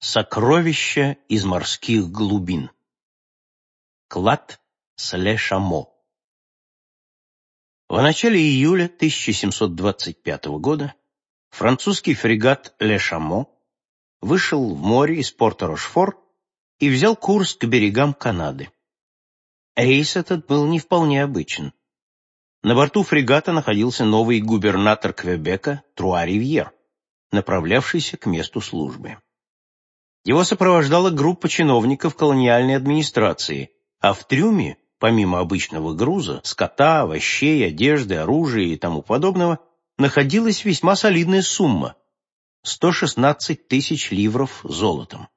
Сокровища из морских глубин. Клад Сле-Шамо. В начале июля 1725 года французский фрегат Ле Шамо вышел в море из порта Рошфор и взял курс к берегам Канады. Рейс этот был не вполне обычен. На борту фрегата находился новый губернатор Квебека Труа-Ривьер, направлявшийся к месту службы. Его сопровождала группа чиновников колониальной администрации, а в трюме, помимо обычного груза, скота, овощей, одежды, оружия и тому подобного, находилась весьма солидная сумма – 116 тысяч ливров золотом.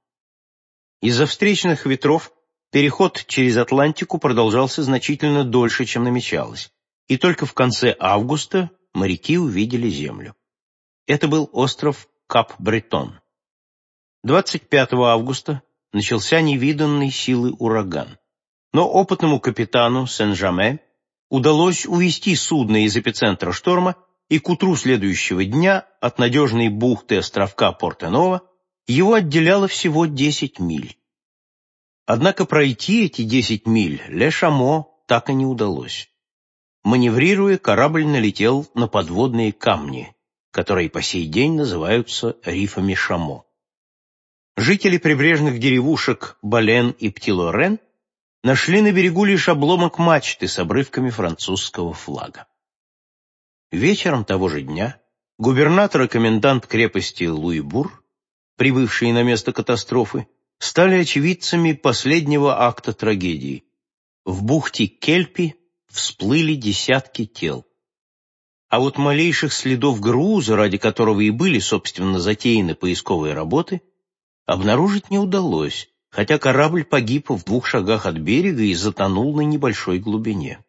Из-за встречных ветров переход через Атлантику продолжался значительно дольше, чем намечалось, и только в конце августа моряки увидели землю. Это был остров Кап-Бретон. 25 августа начался невиданный силы ураган. Но опытному капитану Сен-Жаме удалось увести судно из эпицентра шторма, и к утру следующего дня от надежной бухты островка Порто-Ново его отделяло всего 10 миль. Однако пройти эти 10 миль Ле Шамо так и не удалось. Маневрируя, корабль налетел на подводные камни, которые по сей день называются рифами Шамо. Жители прибрежных деревушек Бален и Птилорен нашли на берегу лишь обломок мачты с обрывками французского флага. Вечером того же дня губернатор и комендант крепости Луибур, прибывшие на место катастрофы, стали очевидцами последнего акта трагедии. В бухте Кельпи всплыли десятки тел. А вот малейших следов груза, ради которого и были, собственно, затеяны поисковые работы, обнаружить не удалось, хотя корабль погиб в двух шагах от берега и затонул на небольшой глубине.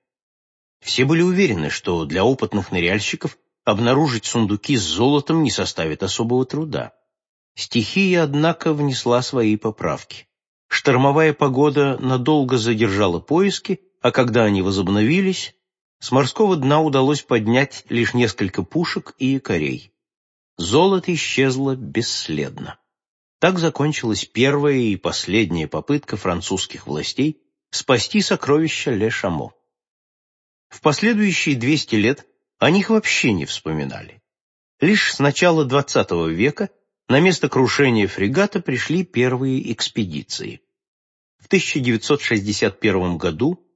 Все были уверены, что для опытных ныряльщиков обнаружить сундуки с золотом не составит особого труда. Стихия, однако, внесла свои поправки. Штормовая погода надолго задержала поиски, а когда они возобновились, с морского дна удалось поднять лишь несколько пушек и якорей. Золото исчезло бесследно. Так закончилась первая и последняя попытка французских властей спасти сокровища Ле Шамо. В последующие 200 лет о них вообще не вспоминали. Лишь с начала XX века на место крушения фрегата пришли первые экспедиции. В 1961 году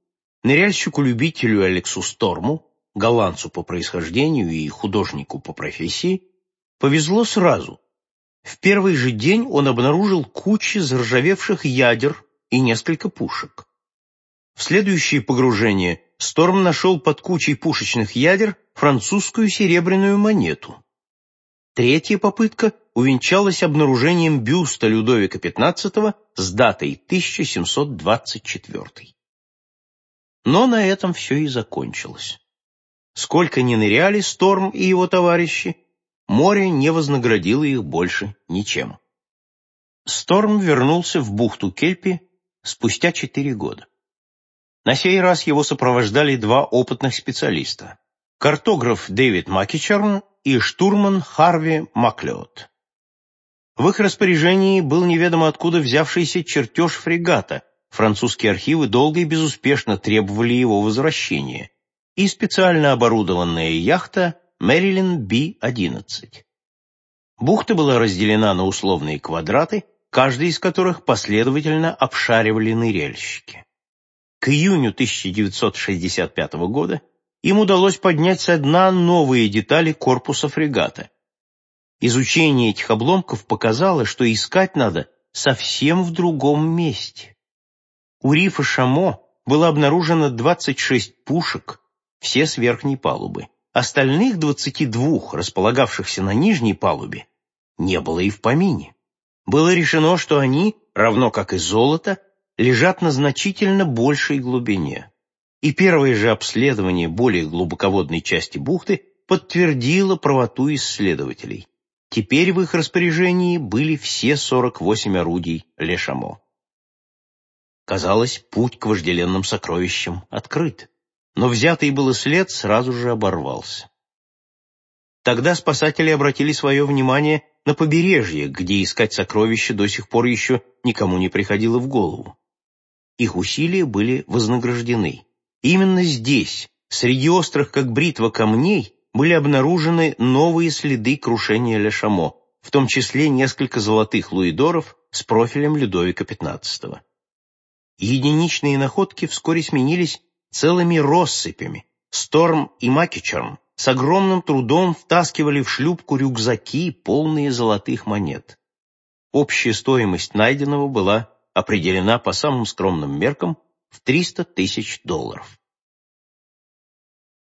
ныряльщику-любителю Алексу Сторму, голландцу по происхождению и художнику по профессии, повезло сразу – в первый же день он обнаружил кучи заржавевших ядер и несколько пушек. В следующее погружение Сторм нашел под кучей пушечных ядер французскую серебряную монету. Третья попытка увенчалась обнаружением бюста Людовика XV с датой 1724. Но на этом все и закончилось. Сколько ни ныряли Сторм и его товарищи, море не вознаградило их больше ничем. Сторм вернулся в бухту Кельпи спустя четыре года. На сей раз его сопровождали два опытных специалиста – картограф Дэвид Макичерн и штурман Харви Маклеот. В их распоряжении был неведомо откуда взявшийся чертеж фрегата, французские архивы долго и безуспешно требовали его возвращения, и специально оборудованная яхта Мэрилин Би-11. Бухта была разделена на условные квадраты, каждый из которых последовательно обшаривали ныряльщики. К июню 1965 года им удалось поднять со дна новые детали корпуса фрегата. Изучение этих обломков показало, что искать надо совсем в другом месте. У рифа Шамо было обнаружено 26 пушек, все с верхней палубы. Остальных двадцати двух, располагавшихся на нижней палубе, не было и в помине. Было решено, что они, равно как и золото, лежат на значительно большей глубине. И первое же обследование более глубоководной части бухты подтвердило правоту исследователей. Теперь в их распоряжении были все 48 орудий Лешамо. Казалось, путь к вожделенным сокровищам открыт но взятый было след сразу же оборвался. Тогда спасатели обратили свое внимание на побережье, где искать сокровища до сих пор еще никому не приходило в голову. Их усилия были вознаграждены. Именно здесь, среди острых как бритва камней, были обнаружены новые следы крушения Лешамо, в том числе несколько золотых луидоров с профилем Людовика XV. Единичные находки вскоре сменились целыми россыпями. Сторм и Макичерн с огромным трудом втаскивали в шлюпку рюкзаки, полные золотых монет. Общая стоимость найденного была определена по самым скромным меркам в 300 тысяч долларов.